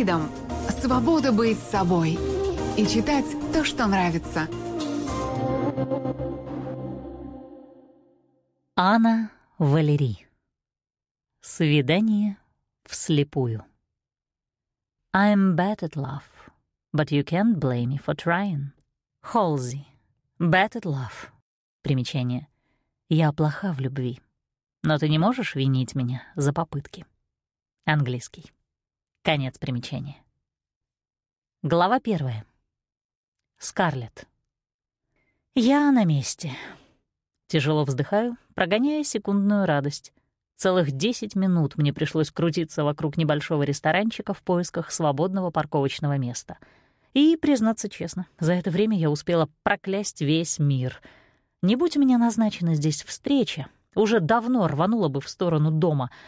Freedom — свобода быть собой и читать то, что нравится. Анна Валери. Свидание вслепую. I'm bad at love, but you can't blame me for trying. Холзи. Bad at love. Примечание. Я плоха в любви, но ты не можешь винить меня за попытки. Английский. Конец примечания. Глава первая. Скарлетт. Я на месте. Тяжело вздыхаю, прогоняя секундную радость. Целых десять минут мне пришлось крутиться вокруг небольшого ресторанчика в поисках свободного парковочного места. И, признаться честно, за это время я успела проклясть весь мир. Не будь у меня назначена здесь встреча, уже давно рванула бы в сторону дома —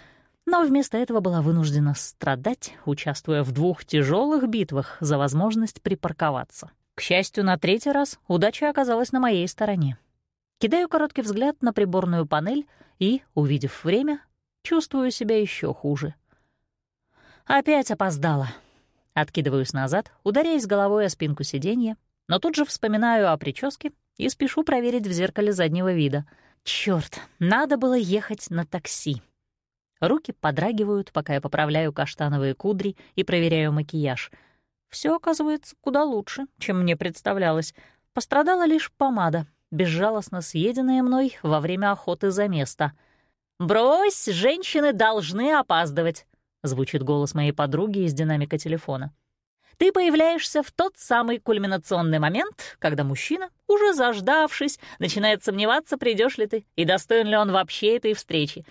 но вместо этого была вынуждена страдать, участвуя в двух тяжелых битвах за возможность припарковаться. К счастью, на третий раз удача оказалась на моей стороне. Кидаю короткий взгляд на приборную панель и, увидев время, чувствую себя еще хуже. Опять опоздала. Откидываюсь назад, ударяясь головой о спинку сиденья, но тут же вспоминаю о прическе и спешу проверить в зеркале заднего вида. Черт, надо было ехать на такси. Руки подрагивают, пока я поправляю каштановые кудри и проверяю макияж. Все оказывается куда лучше, чем мне представлялось. Пострадала лишь помада, безжалостно съеденная мной во время охоты за место. «Брось, женщины должны опаздывать», — звучит голос моей подруги из динамика телефона. Ты появляешься в тот самый кульминационный момент, когда мужчина, уже заждавшись, начинает сомневаться, придешь ли ты и достоин ли он вообще этой встречи.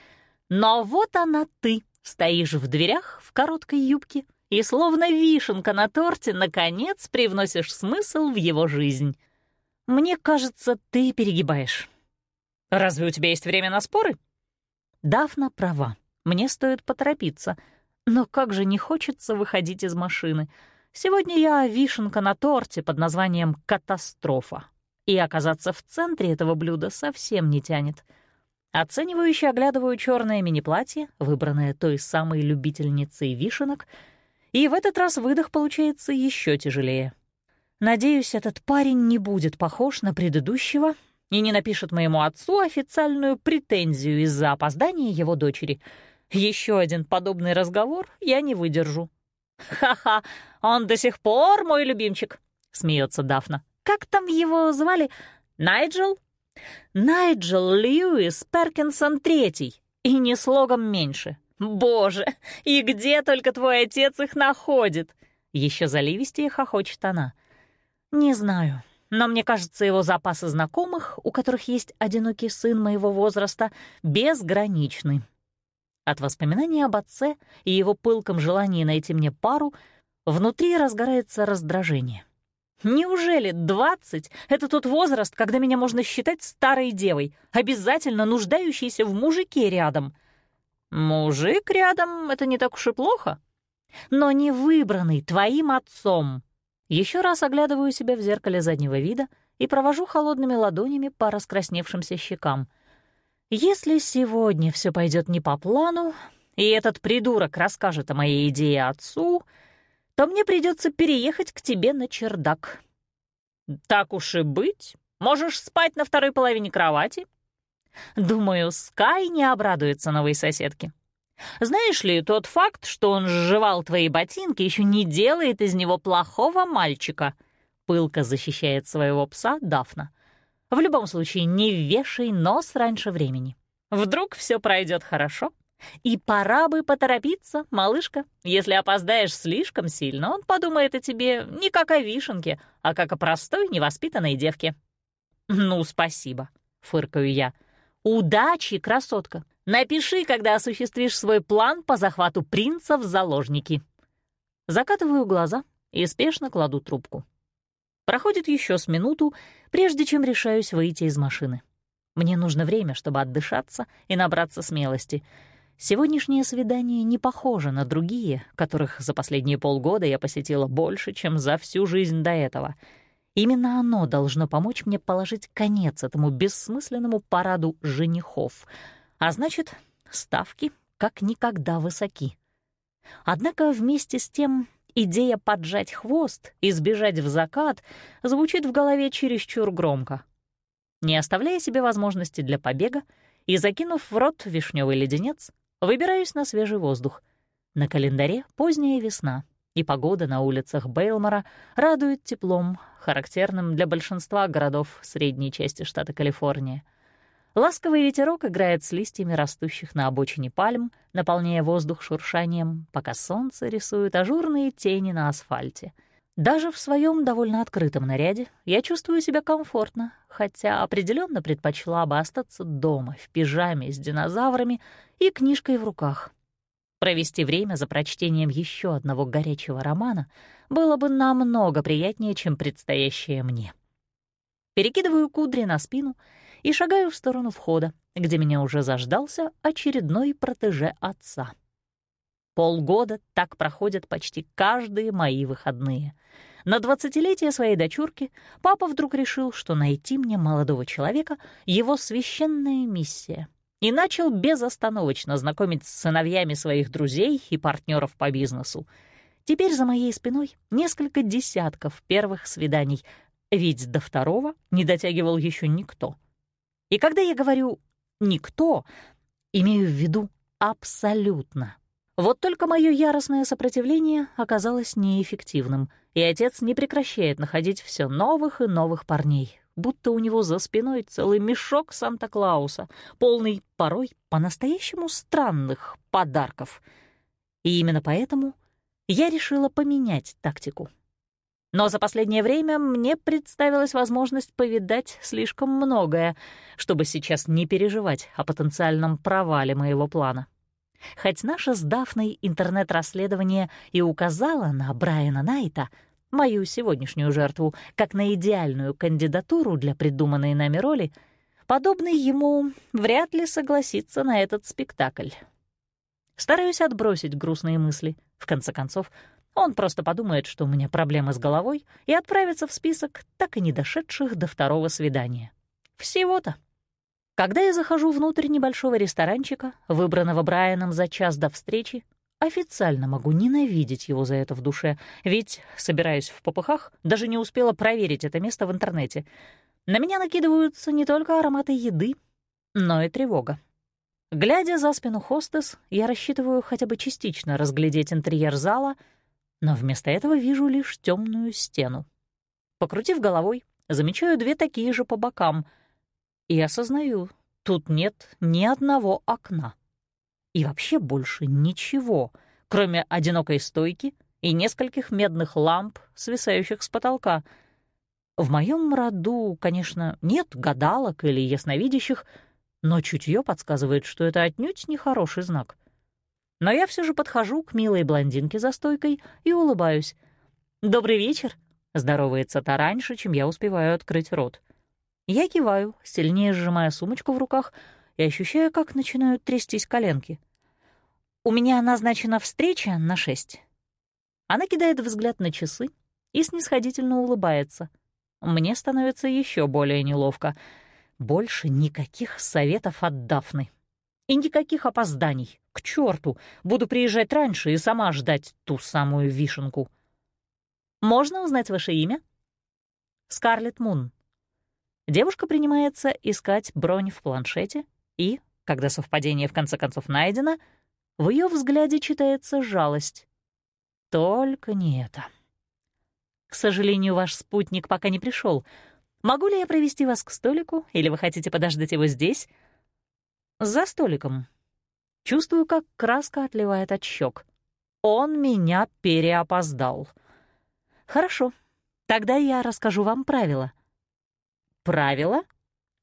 Но вот она ты, стоишь в дверях в короткой юбке и словно вишенка на торте, наконец, привносишь смысл в его жизнь. Мне кажется, ты перегибаешь. Разве у тебя есть время на споры? Дафна права. Мне стоит поторопиться. Но как же не хочется выходить из машины. Сегодня я вишенка на торте под названием «Катастрофа». И оказаться в центре этого блюда совсем не тянет — Оценивающе оглядываю черное мини-платье, выбранное той самой любительницей вишенок, и в этот раз выдох получается еще тяжелее. Надеюсь, этот парень не будет похож на предыдущего и не напишет моему отцу официальную претензию из-за опоздания его дочери. Еще один подобный разговор я не выдержу. «Ха-ха, он до сих пор мой любимчик», — смеется Дафна. «Как там его звали? Найджел?» Найджел Льюис Перкинсон Третий, и не слогом меньше. Боже, и где только твой отец их находит? Еще заливистее хохочет она. Не знаю, но мне кажется, его запасы знакомых, у которых есть одинокий сын моего возраста, безграничны. От воспоминаний об отце и его пылком желании найти мне пару внутри разгорается раздражение. Неужели двадцать — это тот возраст, когда меня можно считать старой девой, обязательно нуждающейся в мужике рядом? Мужик рядом — это не так уж и плохо. Но не выбранный твоим отцом. Еще раз оглядываю себя в зеркале заднего вида и провожу холодными ладонями по раскрасневшимся щекам. Если сегодня все пойдет не по плану, и этот придурок расскажет о моей идее отцу — то мне придется переехать к тебе на чердак. Так уж и быть, можешь спать на второй половине кровати. Думаю, Скай не обрадуется новой соседке. Знаешь ли, тот факт, что он сживал твои ботинки, еще не делает из него плохого мальчика. Пылко защищает своего пса Дафна. В любом случае, не вешай нос раньше времени. Вдруг все пройдет хорошо, и пора бы поторопиться, малышка. Если опоздаешь слишком сильно, он подумает о тебе не как о вишенке, а как о простой невоспитанной девке. «Ну, спасибо», — фыркаю я. «Удачи, красотка! Напиши, когда осуществишь свой план по захвату принца в заложники». Закатываю глаза и спешно кладу трубку. Проходит еще с минуту, прежде чем решаюсь выйти из машины. Мне нужно время, чтобы отдышаться и набраться смелости — Сегодняшнее свидание не похоже на другие, которых за последние полгода я посетила больше, чем за всю жизнь до этого. Именно оно должно помочь мне положить конец этому бессмысленному параду женихов. А значит, ставки как никогда высоки. Однако вместе с тем идея поджать хвост и сбежать в закат звучит в голове чересчур громко. Не оставляя себе возможности для побега и закинув в рот вишневый леденец, выбираюсь на свежий воздух. На календаре поздняя весна, и погода на улицах Бейлмора радует теплом, характерным для большинства городов средней части штата Калифорния. Ласковый ветерок играет с листьями растущих на обочине пальм, наполняя воздух шуршанием, пока солнце рисует ажурные тени на асфальте. Даже в своем довольно открытом наряде я чувствую себя комфортно, хотя определенно предпочла бы остаться дома в пижаме с динозаврами и книжкой в руках. Провести время за прочтением еще одного горячего романа было бы намного приятнее, чем предстоящее мне. Перекидываю кудри на спину и шагаю в сторону входа, где меня уже заждался очередной протеже отца. Полгода так проходят почти каждые мои выходные. На двадцатилетие своей дочурки папа вдруг решил, что найти мне молодого человека — его священная миссия — и начал безостановочно знакомить с сыновьями своих друзей и партнеров по бизнесу. Теперь за моей спиной несколько десятков первых свиданий, ведь до второго не дотягивал еще никто. И когда я говорю «никто», имею в виду абсолютно. Вот только мое яростное сопротивление оказалось неэффективным, и отец не прекращает находить все новых и новых парней, будто у него за спиной целый мешок Санта-Клауса, полный порой по-настоящему странных подарков. И именно поэтому я решила поменять тактику. Но за последнее время мне представилась возможность повидать слишком многое, чтобы сейчас не переживать о потенциальном провале моего плана. Хоть наше с Дафной интернет-расследование и указало на Брайана Найта — мою сегодняшнюю жертву, как на идеальную кандидатуру для придуманной нами роли, подобный ему вряд ли согласится на этот спектакль. Стараюсь отбросить грустные мысли. В конце концов, он просто подумает, что у меня проблемы с головой, и отправится в список так и не дошедших до второго свидания. Всего-то. Когда я захожу внутрь небольшого ресторанчика, выбранного Брайаном за час до встречи, Официально могу ненавидеть его за это в душе, ведь, собираясь в попыхах, даже не успела проверить это место в интернете. На меня накидываются не только ароматы еды, но и тревога. Глядя за спину хостес, я рассчитываю хотя бы частично разглядеть интерьер зала, но вместо этого вижу лишь темную стену. Покрутив головой, замечаю две такие же по бокам и осознаю, тут нет ни одного окна. И вообще больше ничего, кроме одинокой стойки и нескольких медных ламп, свисающих с потолка. В моем роду, конечно, нет гадалок или ясновидящих, но чутье подсказывает, что это отнюдь не хороший знак. Но я все же подхожу к милой блондинке за стойкой и улыбаюсь. «Добрый вечер!» — здоровается та раньше, чем я успеваю открыть рот. Я киваю, сильнее сжимая сумочку в руках — и ощущаю, как начинают трястись коленки. «У меня назначена встреча на шесть». Она кидает взгляд на часы и снисходительно улыбается. Мне становится еще более неловко. Больше никаких советов от Дафны. И никаких опозданий. К черту! Буду приезжать раньше и сама ждать ту самую вишенку. «Можно узнать ваше имя?» «Скарлетт Мун». Девушка принимается искать бронь в планшете, и, когда совпадение в конце концов найдено, в ее взгляде читается жалость. Только не это. К сожалению, ваш спутник пока не пришел. Могу ли я провести вас к столику, или вы хотите подождать его здесь? За столиком. Чувствую, как краска отливает от щек. Он меня переопоздал. Хорошо, тогда я расскажу вам правила. Правила?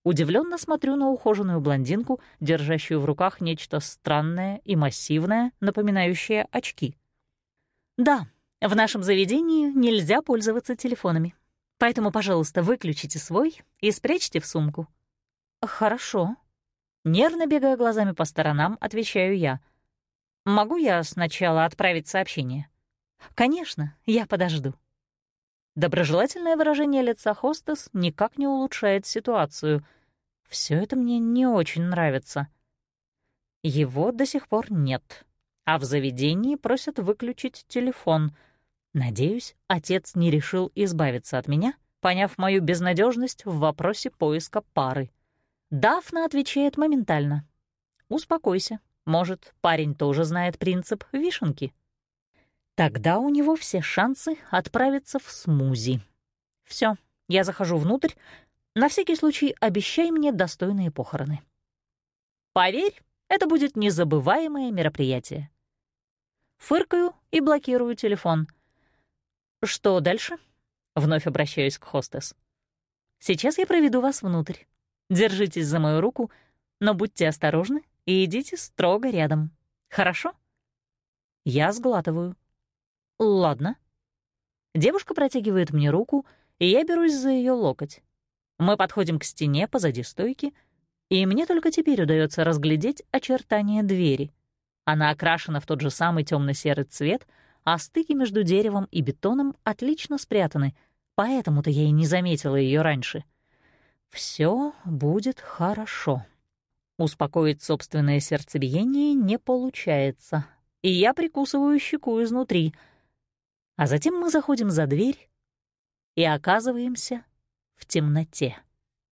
Удивленно смотрю на ухоженную блондинку, держащую в руках нечто странное и массивное, напоминающее очки. «Да, в нашем заведении нельзя пользоваться телефонами. Поэтому, пожалуйста, выключите свой и спрячьте в сумку». «Хорошо». Нервно бегая глазами по сторонам, отвечаю я. «Могу я сначала отправить сообщение?» «Конечно, я подожду». Доброжелательное выражение лица хостес никак не улучшает ситуацию — все это мне не очень нравится. Его до сих пор нет, а в заведении просят выключить телефон. Надеюсь, отец не решил избавиться от меня, поняв мою безнадежность в вопросе поиска пары. Дафна отвечает моментально. «Успокойся. Может, парень тоже знает принцип вишенки?» Тогда у него все шансы отправиться в смузи. Все, я захожу внутрь. На всякий случай обещай мне достойные похороны. Поверь, это будет незабываемое мероприятие. Фыркаю и блокирую телефон. Что дальше? Вновь обращаюсь к хостес. Сейчас я проведу вас внутрь. Держитесь за мою руку, но будьте осторожны и идите строго рядом. Хорошо? Я сглатываю. Ладно. Девушка протягивает мне руку, и я берусь за ее локоть. Мы подходим к стене позади стойки, и мне только теперь удается разглядеть очертания двери. Она окрашена в тот же самый темно серый цвет, а стыки между деревом и бетоном отлично спрятаны, поэтому-то я и не заметила ее раньше. Все будет хорошо. Успокоить собственное сердцебиение не получается, и я прикусываю щеку изнутри. А затем мы заходим за дверь и оказываемся в темноте.